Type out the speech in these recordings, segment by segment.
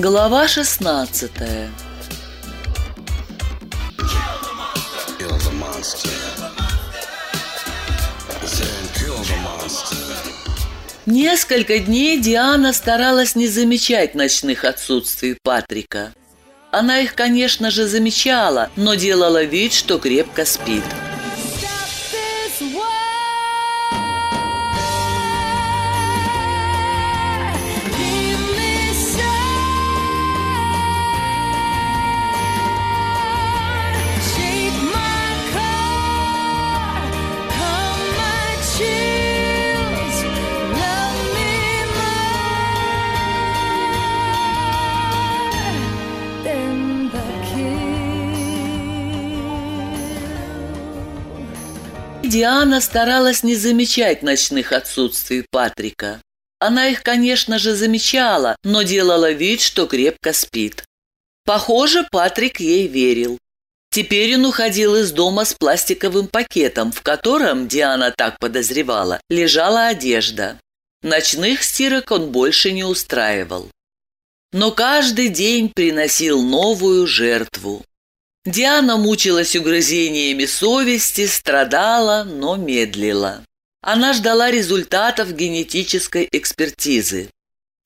Глава 16 Kill the monster. Then kill the monster. Несколько дней Диана старалась не замечать ночных отсутствий Патрика. Она их, конечно же, замечала, но делала вид, что крепко спит. Диана старалась не замечать ночных отсутствий Патрика. Она их, конечно же, замечала, но делала вид, что крепко спит. Похоже, Патрик ей верил. Теперь он уходил из дома с пластиковым пакетом, в котором, Диана так подозревала, лежала одежда. Ночных стирок он больше не устраивал. Но каждый день приносил новую жертву. Диана мучилась угрызениями совести, страдала, но медлила. Она ждала результатов генетической экспертизы.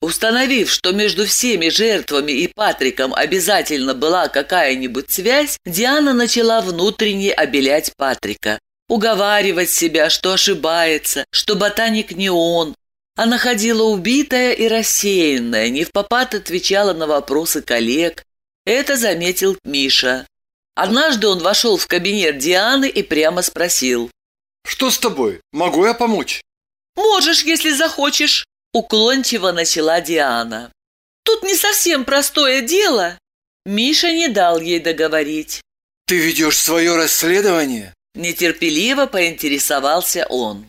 Установив, что между всеми жертвами и Патриком обязательно была какая-нибудь связь, Диана начала внутренне обелять Патрика, уговаривать себя, что ошибается, что ботаник не он. Она ходила убитая и рассеянная, не в попад отвечала на вопросы коллег. Это заметил Миша. Однажды он вошел в кабинет Дианы и прямо спросил. Что с тобой? Могу я помочь? «Можешь, если захочешь», — уклончиво начала Диана. «Тут не совсем простое дело». Миша не дал ей договорить. Ты ведешь свое расследование? Нетерпеливо поинтересовался он.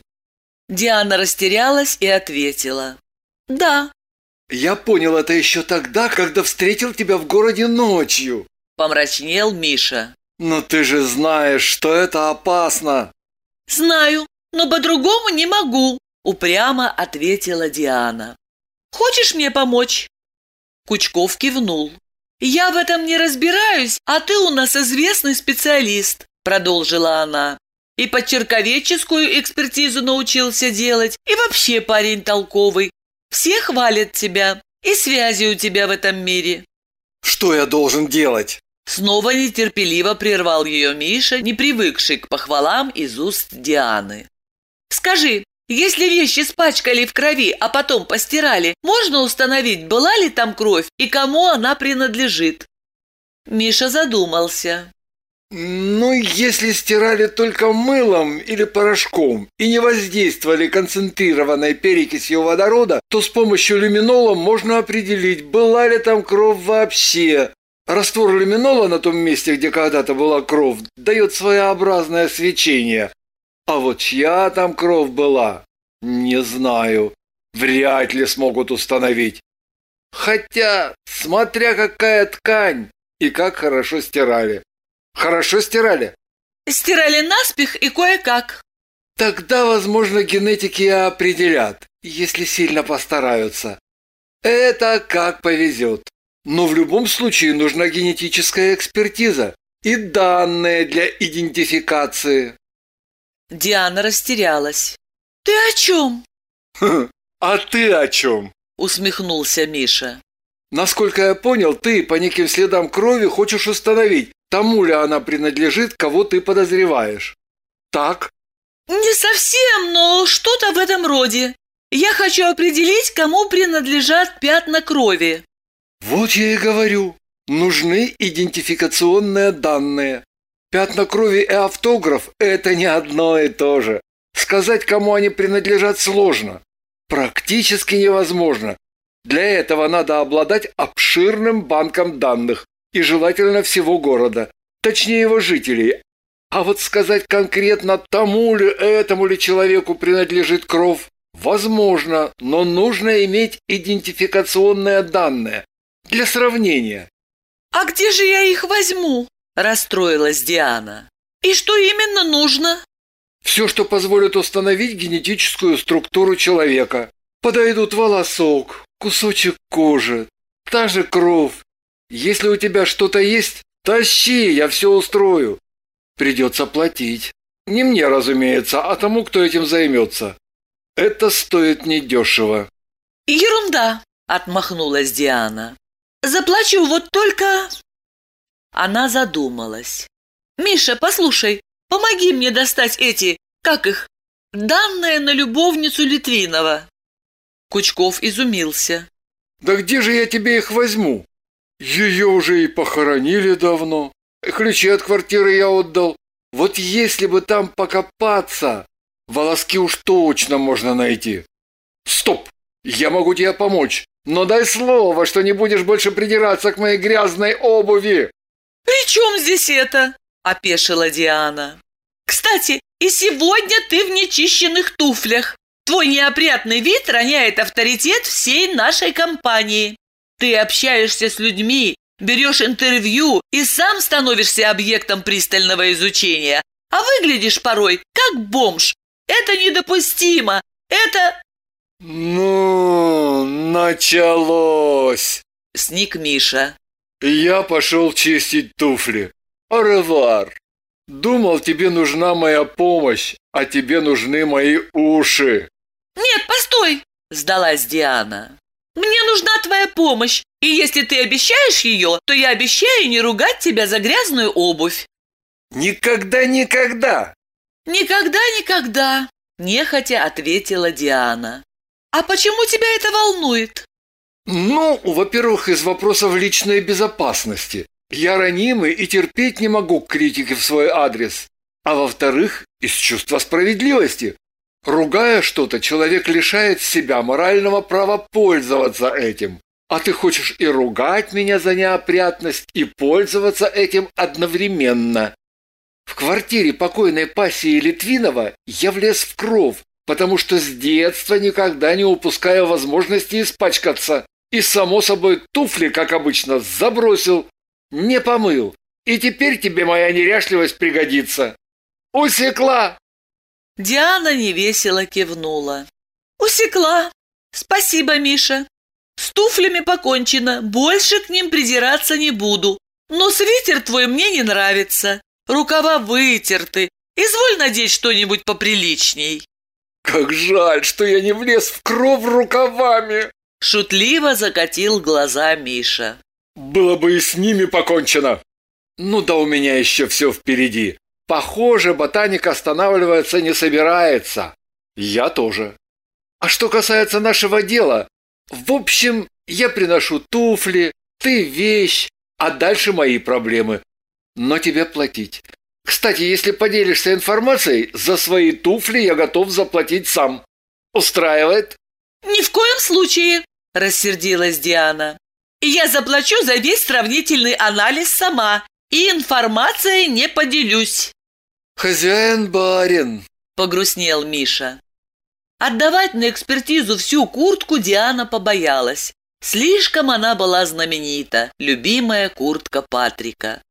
Диана растерялась и ответила. «Да», Я понял это еще тогда, когда встретил тебя в городе ночью. — помрачнел Миша. Но ты же знаешь, что это опасно. «Знаю, но по-другому не могу», — упрямо ответила Диана. «Хочешь мне помочь?» Кучков кивнул. «Я в этом не разбираюсь, а ты у нас известный специалист», — продолжила она. «И подчерковеческую экспертизу научился делать, и вообще парень толковый. Все хвалят тебя, и связи у тебя в этом мире». Что я должен делать? Снова нетерпеливо прервал ее Миша, не привыкший к похвалам из уст Дианы. «Скажи, если вещи спачкали в крови, а потом постирали, можно установить, была ли там кровь и кому она принадлежит?» Миша задумался. Ну, если стирали только мылом или порошком и не воздействовали концентрированной перекисью водорода, то с помощью люминола можно определить, была ли там кровь вообще. Раствор люминола на том месте, где когда-то была кровь, дает своеобразное свечение. А вот чья там кровь была, не знаю. Вряд ли смогут установить. Хотя, смотря какая ткань и как хорошо стирали. Хорошо стирали? «Стирали наспех и кое-как». Тогда, возможно, генетики определят, если сильно постараются. Это как повезет. Но в любом случае нужна генетическая экспертиза и данные для идентификации. Диана растерялась. «Ты о чем?» А ты о чем? усмехнулся Миша. Насколько я понял, ты по неким следам крови хочешь установить, тому ли она принадлежит, кого ты подозреваешь. Так? «Не совсем, но что-то в этом роде. Я хочу определить, кому принадлежат пятна крови». Вот я и говорю. Нужны идентификационные данные. Пятна крови и автограф – это не одно и то же. Сказать, кому они принадлежат, сложно. Практически невозможно. Для этого надо обладать обширным банком данных и желательно всего города, точнее его жителей. А вот сказать конкретно тому ли этому ли человеку принадлежит кровь, возможно, но нужно иметь идентификационные данные для сравнения. «А где же я их возьму?» – расстроилась Диана. «И что именно нужно?» Все, что позволит установить генетическую структуру человека. Подойдут волосок, кусочек кожи, та же кровь. Если у тебя что-то есть, тащи, я все устрою. Придется платить. Не мне, разумеется, а тому, кто этим займется. Это стоит недешево. «Ерунда!» – отмахнулась Диана. «Заплачу вот только...» Она задумалась. «Миша, послушай, помоги мне достать эти, как их, данные на любовницу Литвинова». Кучков изумился. Да где же я тебе их возьму? Ее уже и похоронили давно. Ключи от квартиры я отдал. Вот если бы там покопаться, волоски уж точно можно найти. Стоп! Я могу тебе помочь, но дай слово, что не будешь больше придираться к моей грязной обуви. «При чем здесь это?» – опешила Диана. «Кстати, и сегодня ты в нечищенных туфлях. Твой неопрятный вид роняет авторитет всей нашей компании. Ты общаешься с людьми, берешь интервью и сам становишься объектом пристального изучения, а выглядишь порой как бомж. Это недопустимо. Это...» Ну, началось. Сник Миша. Я пошел чистить туфли. Аревар. Думал, тебе нужна моя помощь, а тебе нужны мои уши. «Нет, постой!» – сдалась Диана. «Мне нужна твоя помощь, и если ты обещаешь ее, то я обещаю не ругать тебя за грязную обувь». Никогда, никогда. «Никогда-никогда», – нехотя ответила Диана. «А почему тебя это волнует?» Ну, во-первых, из вопросов личной безопасности. Я ранимый и терпеть не могу критики в свой адрес. А во-вторых, из чувства справедливости. Ругая что-то, человек лишает себя морального права пользоваться этим. А ты хочешь и ругать меня за неопрятность, и пользоваться этим одновременно. В квартире покойной пассии Литвинова я влез в кров, потому что с детства никогда не упускаю возможности испачкаться. И, само собой, туфли, как обычно, забросил, не помыл. И теперь тебе моя неряшливость пригодится. Усекла! Диана невесело кивнула. «Усекла. Спасибо, Миша. С туфлями покончено, больше к ним придираться не буду. Но свитер твой мне не нравится. Рукава вытерты. Изволь надеть что-нибудь поприличней». Как жаль, что я не влез в кров рукавами. Шутливо закатил глаза Миша. Было бы и с ними покончено. Ну да у меня еще все впереди. Похоже, ботаник останавливаться не собирается. Я тоже. А что касается нашего дела, в общем, я приношу туфли, ты вещь, а дальше мои проблемы. Но тебе платить. Кстати, если поделишься информацией, за свои туфли я готов заплатить сам. Устраивает? «Ни в коем случае!» – рассердилась Диана. «Я заплачу за весь сравнительный анализ сама, и информацией не поделюсь». Хозяин барин. Погрустнел Миша. Отдавать на экспертизу всю куртку Диана побоялась. Слишком она была знаменита, любимая куртка Патрика.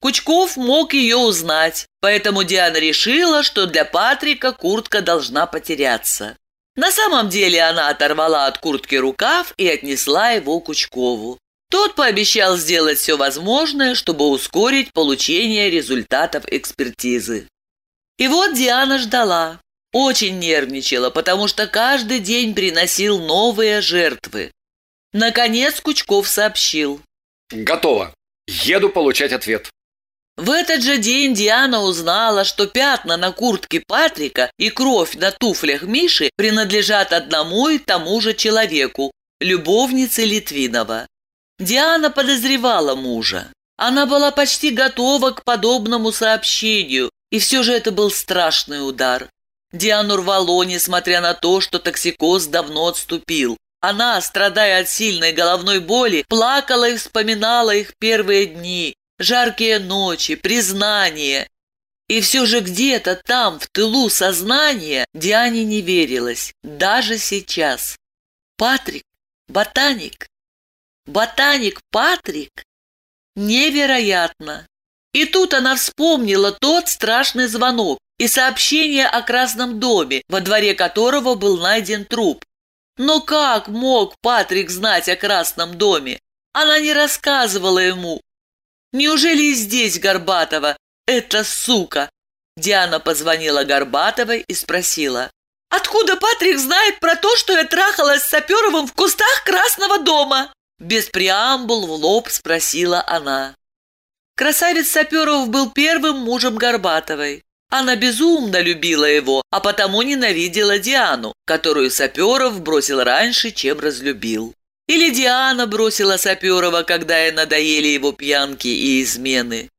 Кучков мог ее узнать, поэтому Диана решила, что для Патрика куртка должна потеряться. На самом деле она оторвала от куртки рукав и отнесла его Кучкову. Тот пообещал сделать все возможное, чтобы ускорить получение результатов экспертизы. И вот Диана ждала. Очень нервничала, потому что каждый день приносил новые жертвы. Наконец Кучков сообщил. Готово. Еду получать ответ. В этот же день Диана узнала, что пятна на куртке Патрика и кровь на туфлях Миши принадлежат одному и тому же человеку – любовнице Литвинова. Диана подозревала мужа. Она была почти готова к подобному сообщению, и все же это был страшный удар. Диану рвало, несмотря на то, что токсикоз давно отступил. Она, страдая от сильной головной боли, плакала и вспоминала их первые дни, жаркие ночи, признания. И все же где-то там, в тылу сознания, Диане не верилось, даже сейчас. Патрик, ботаник, ботаник Патрик? Невероятно! И тут она вспомнила тот страшный звонок и сообщение о Красном доме, во дворе которого был найден труп. Но как мог Патрик знать о Красном доме? Она не рассказывала ему. Неужели и здесь Горбатова? Это сука! Диана позвонила Горбатовой и спросила. «Откуда Патрик знает про то, что я трахалась с Саперовым в кустах Красного дома?» Без преамбул в лоб спросила она. Красавец Саперов был первым мужем Горбатовой. Она безумно любила его, а потому ненавидела Диану, которую Саперов бросил раньше, чем разлюбил. Или Диана бросила Саперова, когда ей надоели его пьянки и измены.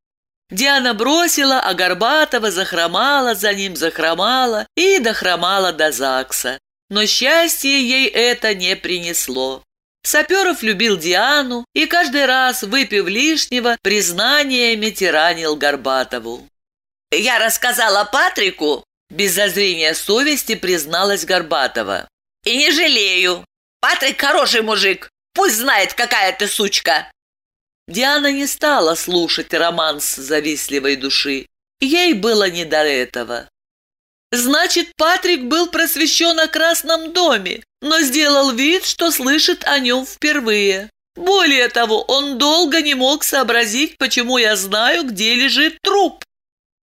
Диана бросила, а Горбатова захромала за ним, захромала и дохромала до ЗАГСа. Но счастье ей это не принесло. Саперов любил Диану и каждый раз, выпив лишнего, признаниями тиранил Горбатову. «Я рассказала Патрику», – без зазрения совести призналась Горбатова. «И не жалею. Патрик хороший мужик. Пусть знает, какая ты сучка». Диана не стала слушать романс завистливой души. Ей было не до этого. Значит, Патрик был просвещен о Красном доме, но сделал вид, что слышит о нем впервые. Более того, он долго не мог сообразить, почему я знаю, где лежит труп.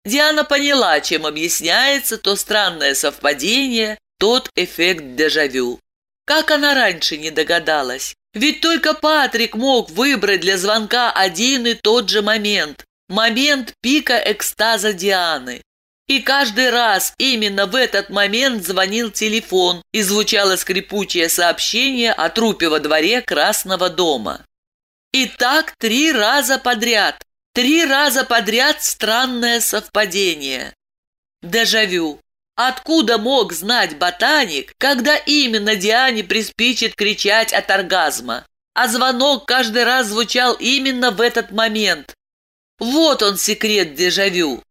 Диана поняла, чем объясняется то странное совпадение, тот эффект дежавю. Как она раньше не догадалась? Ведь только Патрик мог выбрать для звонка один и тот же момент. Момент пика экстаза Дианы. И каждый раз именно в этот момент звонил телефон и звучало скрипучее сообщение о трупе во дворе Красного дома. И так три раза подряд. Три раза подряд странное совпадение. Дежавю. Откуда мог знать ботаник, когда именно Диане приспичит кричать от оргазма? А звонок каждый раз звучал именно в этот момент. Вот он секрет дежавю.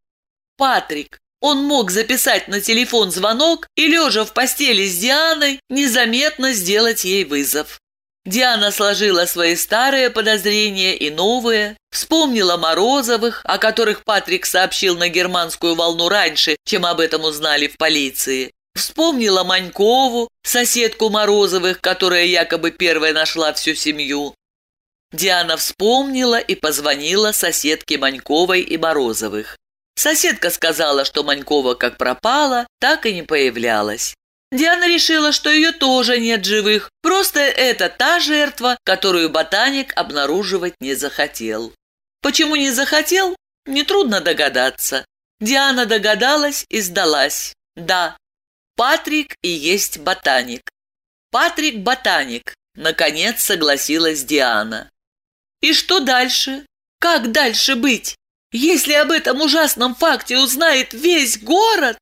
Патрик, он мог записать на телефон звонок и, лежа в постели с Дианой, незаметно сделать ей вызов. Диана сложила свои старые подозрения и новые, вспомнила Морозовых, о которых Патрик сообщил на германскую волну раньше, чем об этом узнали в полиции. Вспомнила Манькову, соседку Морозовых, которая якобы первая нашла всю семью. Диана вспомнила и позвонила соседке Маньковой и Морозовых. Соседка сказала, что Манькова как пропала, так и не появлялась. Диана решила, что ее тоже нет живых, просто это та жертва, которую ботаник обнаруживать не захотел. Почему не захотел, нетрудно догадаться. Диана догадалась и сдалась. Да, Патрик и есть ботаник. Патрик ботаник, наконец согласилась Диана. И что дальше? Как дальше быть? Если об этом ужасном факте узнает весь город...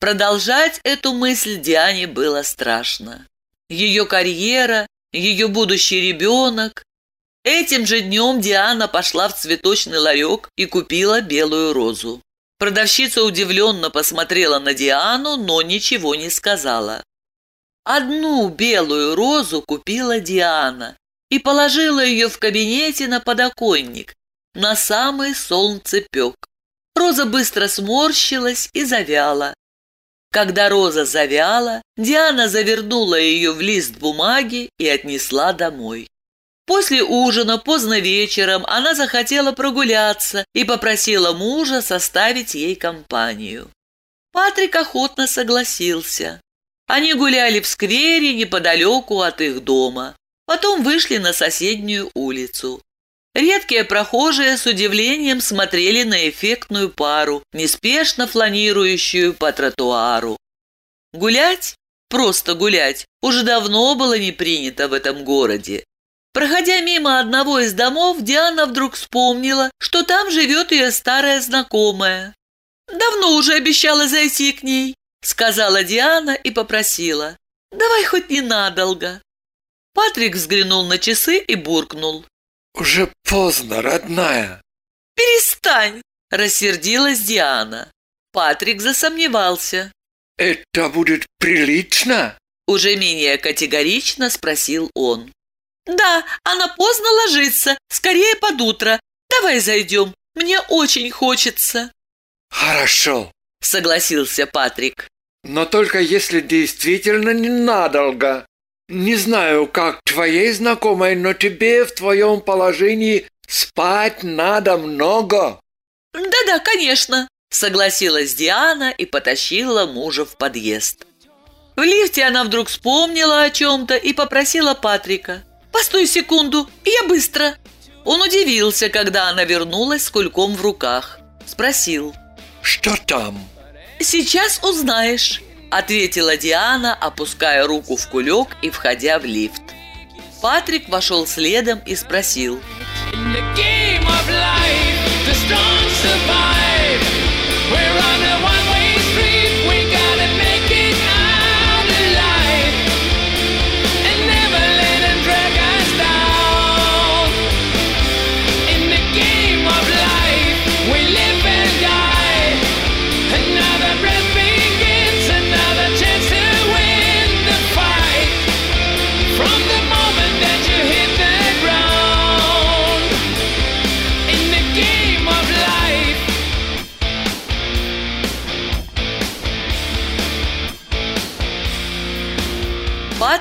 Продолжать эту мысль Диане было страшно. Ее карьера, ее будущий ребенок. Этим же днем Диана пошла в цветочный ларек и купила белую розу. Продавщица удивленно посмотрела на Диану, но ничего не сказала. Одну белую розу купила Диана и положила ее в кабинете на подоконник, на самый солнцепек. Роза быстро сморщилась и завяла. Когда роза завяла, Диана завернула ее в лист бумаги и отнесла домой. После ужина поздно вечером она захотела прогуляться и попросила мужа составить ей компанию. Патрик охотно согласился. Они гуляли в сквере неподалеку от их дома. Потом вышли на соседнюю улицу. Редкие прохожие с удивлением смотрели на эффектную пару, неспешно фланирующую по тротуару. Гулять, просто гулять, уже давно было не принято в этом городе. Проходя мимо одного из домов, Диана вдруг вспомнила, что там живет ее старая знакомая. «Давно уже обещала зайти к ней», — сказала Диана и попросила. «Давай хоть ненадолго». Патрик взглянул на часы и буркнул. Уже поздно, родная. «Перестань!» – рассердилась Диана. Патрик засомневался. Это будет прилично? Уже менее категорично спросил он. «Да, она поздно ложится, скорее под утро. Давай зайдем, мне очень хочется». Хорошо, Согласился Патрик. но только если действительно ненадолго. Не знаю, как твоей знакомой, но тебе в твоем положении спать надо много. «Да-да, конечно», — согласилась Диана и потащила мужа в подъезд. В лифте она вдруг вспомнила о чем-то и попросила Патрика. «Постой секунду, я быстро». Он удивился, когда она вернулась с кульком в руках. Спросил. Что там? «Сейчас узнаешь», — ответила Диана, опуская руку в кулек и входя в лифт. Патрик вошел следом и спросил. In the game of life, the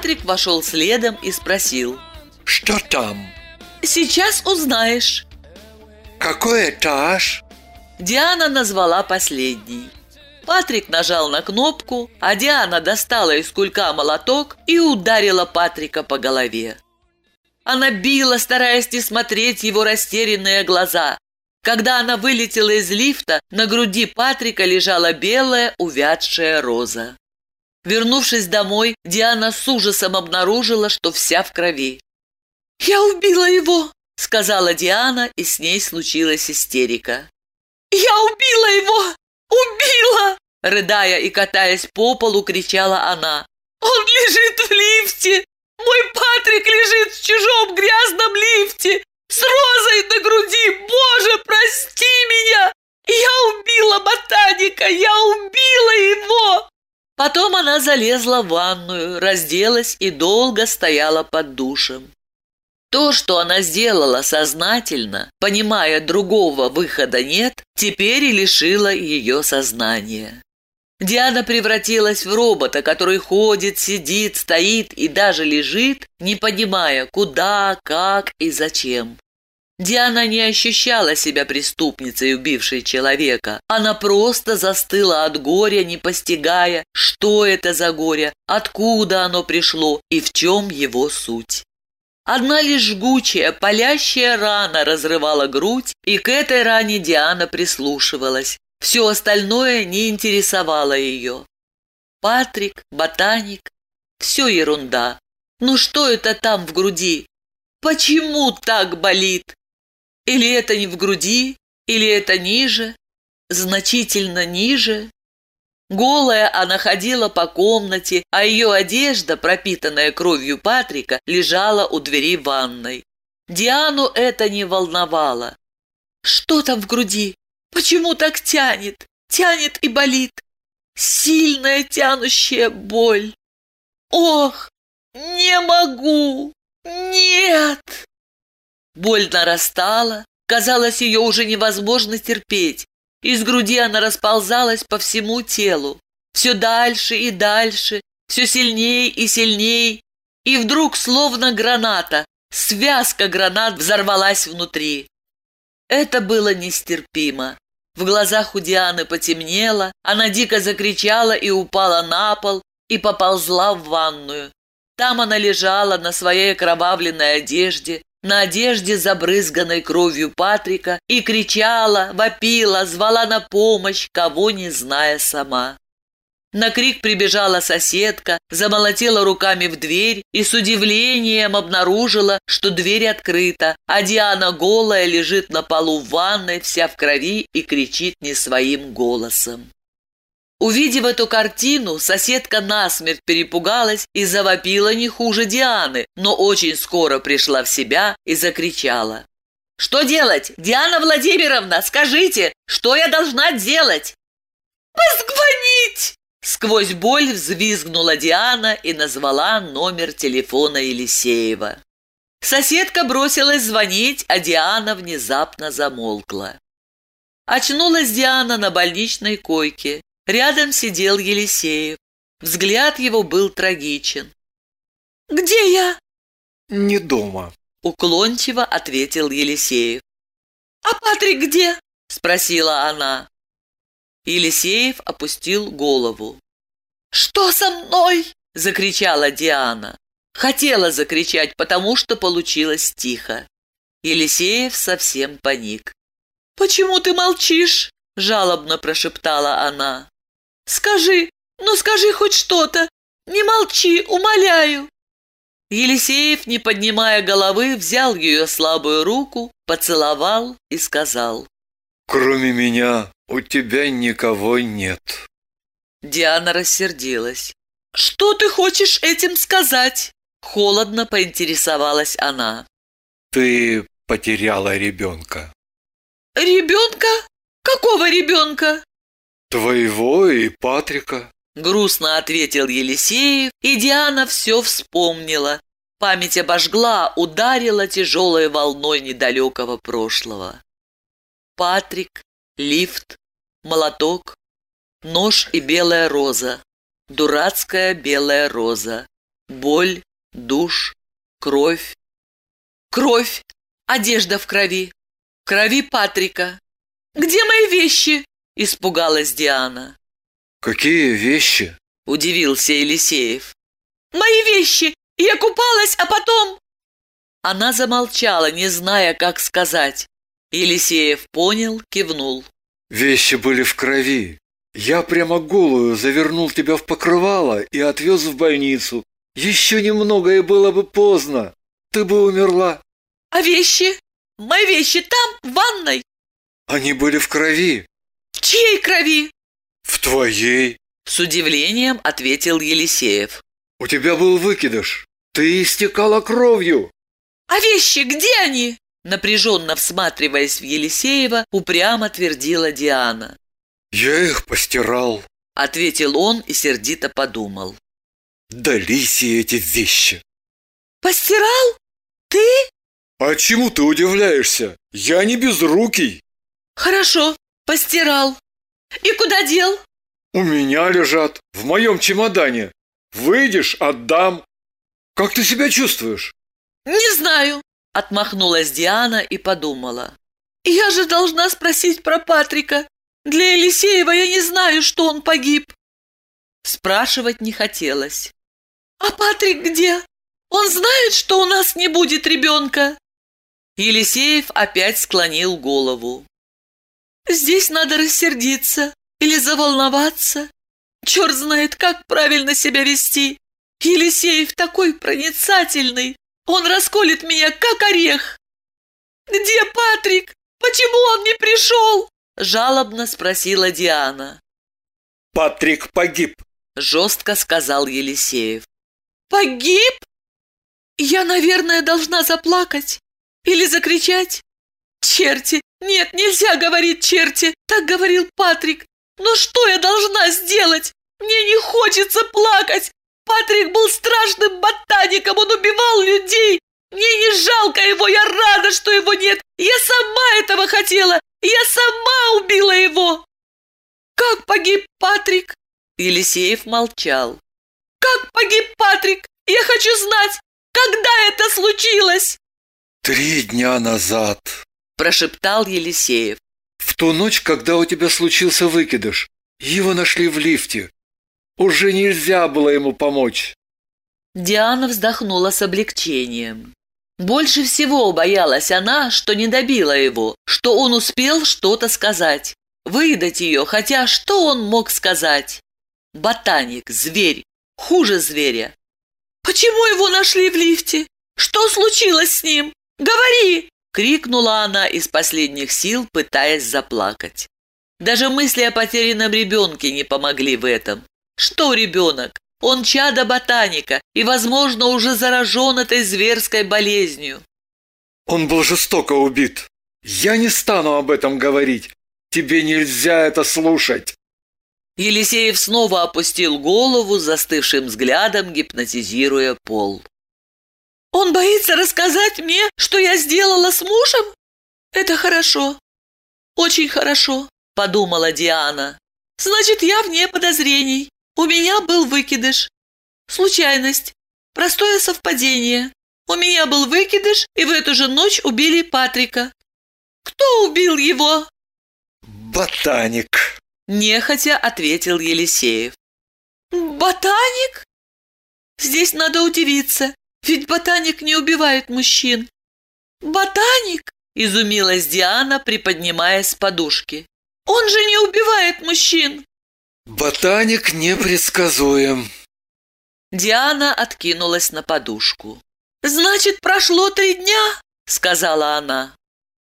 Патрик вошел следом и спросил. Что там? «Сейчас узнаешь». Какой этаж? Диана назвала последний. Патрик нажал на кнопку, а Диана достала из кулька молоток и ударила Патрика по голове. Она била, стараясь не смотреть его растерянные глаза. Когда она вылетела из лифта, на груди Патрика лежала белая увядшая роза. Вернувшись домой, Диана с ужасом обнаружила, что вся в крови. «Я убила его!» — сказала Диана, и с ней случилась истерика. «Я убила его! Убила!» Рыдая и катаясь по полу, кричала она. «Он лежит в лифте! Мой Патрик лежит в чужом грязном лифте! С розой на груди! Боже, прости меня! Я убила ботаника! Я убила его!» Потом она залезла в ванную, разделась и долго стояла под душем. То, что она сделала сознательно, понимая другого выхода нет, теперь и лишило ее сознания. Диана превратилась в робота, который ходит, сидит, стоит и даже лежит, не понимая, куда, как и зачем. Диана не ощущала себя преступницей, убившей человека. Она просто застыла от горя, не постигая, что это за горе, откуда оно пришло и в чем его суть. Одна лишь жгучая, палящая рана разрывала грудь, и к этой ране Диана прислушивалась. Все остальное не интересовало ее. Патрик, ботаник – все ерунда. Ну что это там в груди? Почему так болит? Или это не в груди, или это ниже, значительно ниже? Голая она ходила по комнате, а ее одежда, пропитанная кровью Патрика, лежала у двери ванной. Диану это не волновало. Что там в груди? Почему так тянет? Тянет и болит. Сильная тянущая боль. Ох, не могу! Нет! Боль нарастала, казалось, ее уже невозможно терпеть. Из груди она расползалась по всему телу. Все дальше и дальше, все сильнее и сильнее. И вдруг, словно граната, связка гранат взорвалась внутри. Это было нестерпимо. В глазах у Дианы потемнело, она дико закричала и упала на пол, и поползла в ванную. Там она лежала на своей окровавленной одежде, на одежде, забрызганной кровью Патрика, и кричала, вопила, звала на помощь, кого не зная сама. На крик прибежала соседка, замолотила руками в дверь и с удивлением обнаружила, что дверь открыта, а Диана голая лежит на полу в ванной, вся в крови и кричит не своим голосом. Увидев эту картину, соседка насмерть перепугалась и завопила не хуже Дианы, но очень скоро пришла в себя и закричала. «Что делать? Диана Владимировна, скажите, что я должна делать?» «Позвонить!» Сквозь боль взвизгнула Диана и назвала номер телефона Елисеева. Соседка бросилась звонить, а Диана внезапно замолкла. Очнулась Диана на больничной койке. Рядом сидел Елисеев. Взгляд его был трагичен. Где я?» Не дома. Уклончиво ответил Елисеев. «А Патрик где?» – спросила она. Елисеев опустил голову. «Что со мной?» – закричала Диана. Хотела закричать, потому что получилось тихо. Елисеев совсем паник. «Почему ты молчишь?» – жалобно прошептала она. «Скажи, ну скажи хоть что-то! Не молчи, умоляю!» Елисеев, не поднимая головы, взял ее слабую руку, поцеловал и сказал. Кроме меня у тебя никого нет. Диана рассердилась. «Что ты хочешь этим сказать?» Холодно поинтересовалась она. Ты потеряла ребенка. «Ребенка? Какого ребенка?» Твоего и Патрика. Грустно ответил Елисеев, и Диана все вспомнила. Память обожгла, ударила тяжелой волной недалекого прошлого. Патрик, лифт, молоток, нож и белая роза. Дурацкая белая роза. Боль, душ, кровь. Кровь! Одежда в крови. В крови Патрика. «Где мои вещи?» – испугалась Диана. Какие вещи? Удивился Елисеев. «Мои вещи! Я купалась, а потом...» Она замолчала, не зная, как сказать. Елисеев понял, кивнул. Вещи были в крови. Я прямо голую завернул тебя в покрывало и отвез в больницу. Еще немного и было бы поздно. Ты бы умерла. «А вещи? Мои вещи там, в ванной? Они были в крови. Чьей крови?» В твоей. С удивлением ответил Елисеев. У тебя был выкидыш. Ты истекала кровью. «А вещи, где они?» Напряженно всматриваясь в Елисеева, упрямо твердила Диана. Я их постирал. Ответил он и сердито подумал. Дались и эти вещи. «Постирал? Ты?» А чему ты удивляешься? Я не безрукий. «Хорошо, постирал. И куда дел?» У меня лежат, в моем чемодане. Выйдешь, отдам. Как ты себя чувствуешь? «Не знаю», — отмахнулась Диана и подумала. «Я же должна спросить про Патрика. Для Елисеева я не знаю, что он погиб». Спрашивать не хотелось. «А Патрик где? Он знает, что у нас не будет ребенка?» Елисеев опять склонил голову. «Здесь надо рассердиться или заволноваться. Черт знает, как правильно себя вести. Елисеев такой проницательный. Он расколет меня, как орех. «Где Патрик? Почему он не пришел?» Жалобно спросила Диана. Патрик погиб. Жестко сказал Елисеев. «Погиб? Я, наверное, должна заплакать или закричать. Черти! Нет, нельзя говорить черти! Так говорил Патрик. Но что я должна сделать? Мне не хочется плакать! Патрик был страшным ботаником, он убивал людей! Мне не жалко его, я рада, что его нет! Я сама этого хотела! Я сама убила его!» «Как погиб Патрик?» Елисеев молчал. «Как погиб Патрик? Я хочу знать, когда это случилось?» Три дня назад. Прошептал Елисеев. В ту ночь, когда у тебя случился выкидыш, его нашли в лифте. Уже нельзя было ему помочь. Диана вздохнула с облегчением. Больше всего боялась она, что не добила его, что он успел что-то сказать. Выдать ее, хотя что он мог сказать? Ботаник, зверь, хуже зверя. «Почему его нашли в лифте? Что случилось с ним? Говори!» Крикнула она из последних сил, пытаясь заплакать. Даже мысли о потерянном ребенке не помогли в этом. Что ребенок? Он чадо ботаника и, возможно, уже заражен этой зверской болезнью. Он был жестоко убит. Я не стану об этом говорить. Тебе нельзя это слушать. Елисеев снова опустил голову, застывшим взглядом гипнотизируя пол. «Он боится рассказать мне, что я сделала с мужем? Это хорошо, очень хорошо», — подумала Диана. «Значит, я вне подозрений. У меня был выкидыш. Случайность. Простое совпадение. У меня был выкидыш, и в эту же ночь убили Патрика. Кто убил его? Ботаник. Нехотя ответил Елисеев. Ботаник? Здесь надо удивиться, ведь ботаник не убивает мужчин. Ботаник? Изумилась Диана, приподнимаясь с подушки. Он же не убивает мужчин. Ботаник непредсказуем. Диана откинулась на подушку. «Значит, прошло три дня?» — сказала она.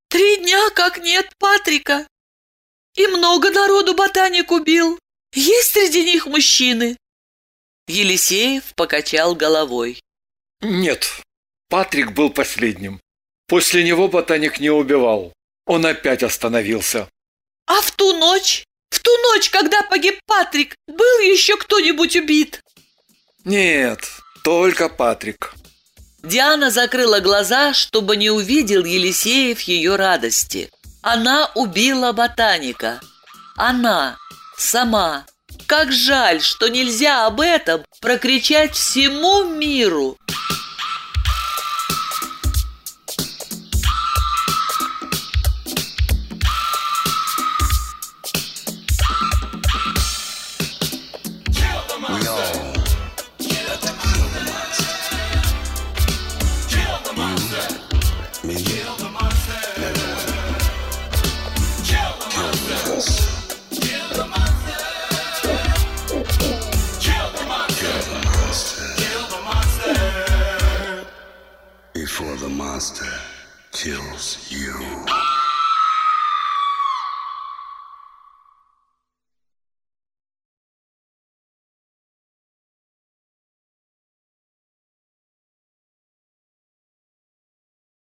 «Три дня, как нет Патрика. И много народу ботаник убил. Есть среди них мужчины?» Елисеев покачал головой. Нет, Патрик был последним. После него ботаник не убивал. Он опять остановился. «А в ту ночь? В ту ночь, когда погиб Патрик, был еще кто-нибудь убит?» Нет, только Патрик. Диана закрыла глаза, чтобы не увидел Елисеев ее радости. Она убила ботаника. Она, сама. Как жаль, что нельзя об этом прокричать всему миру.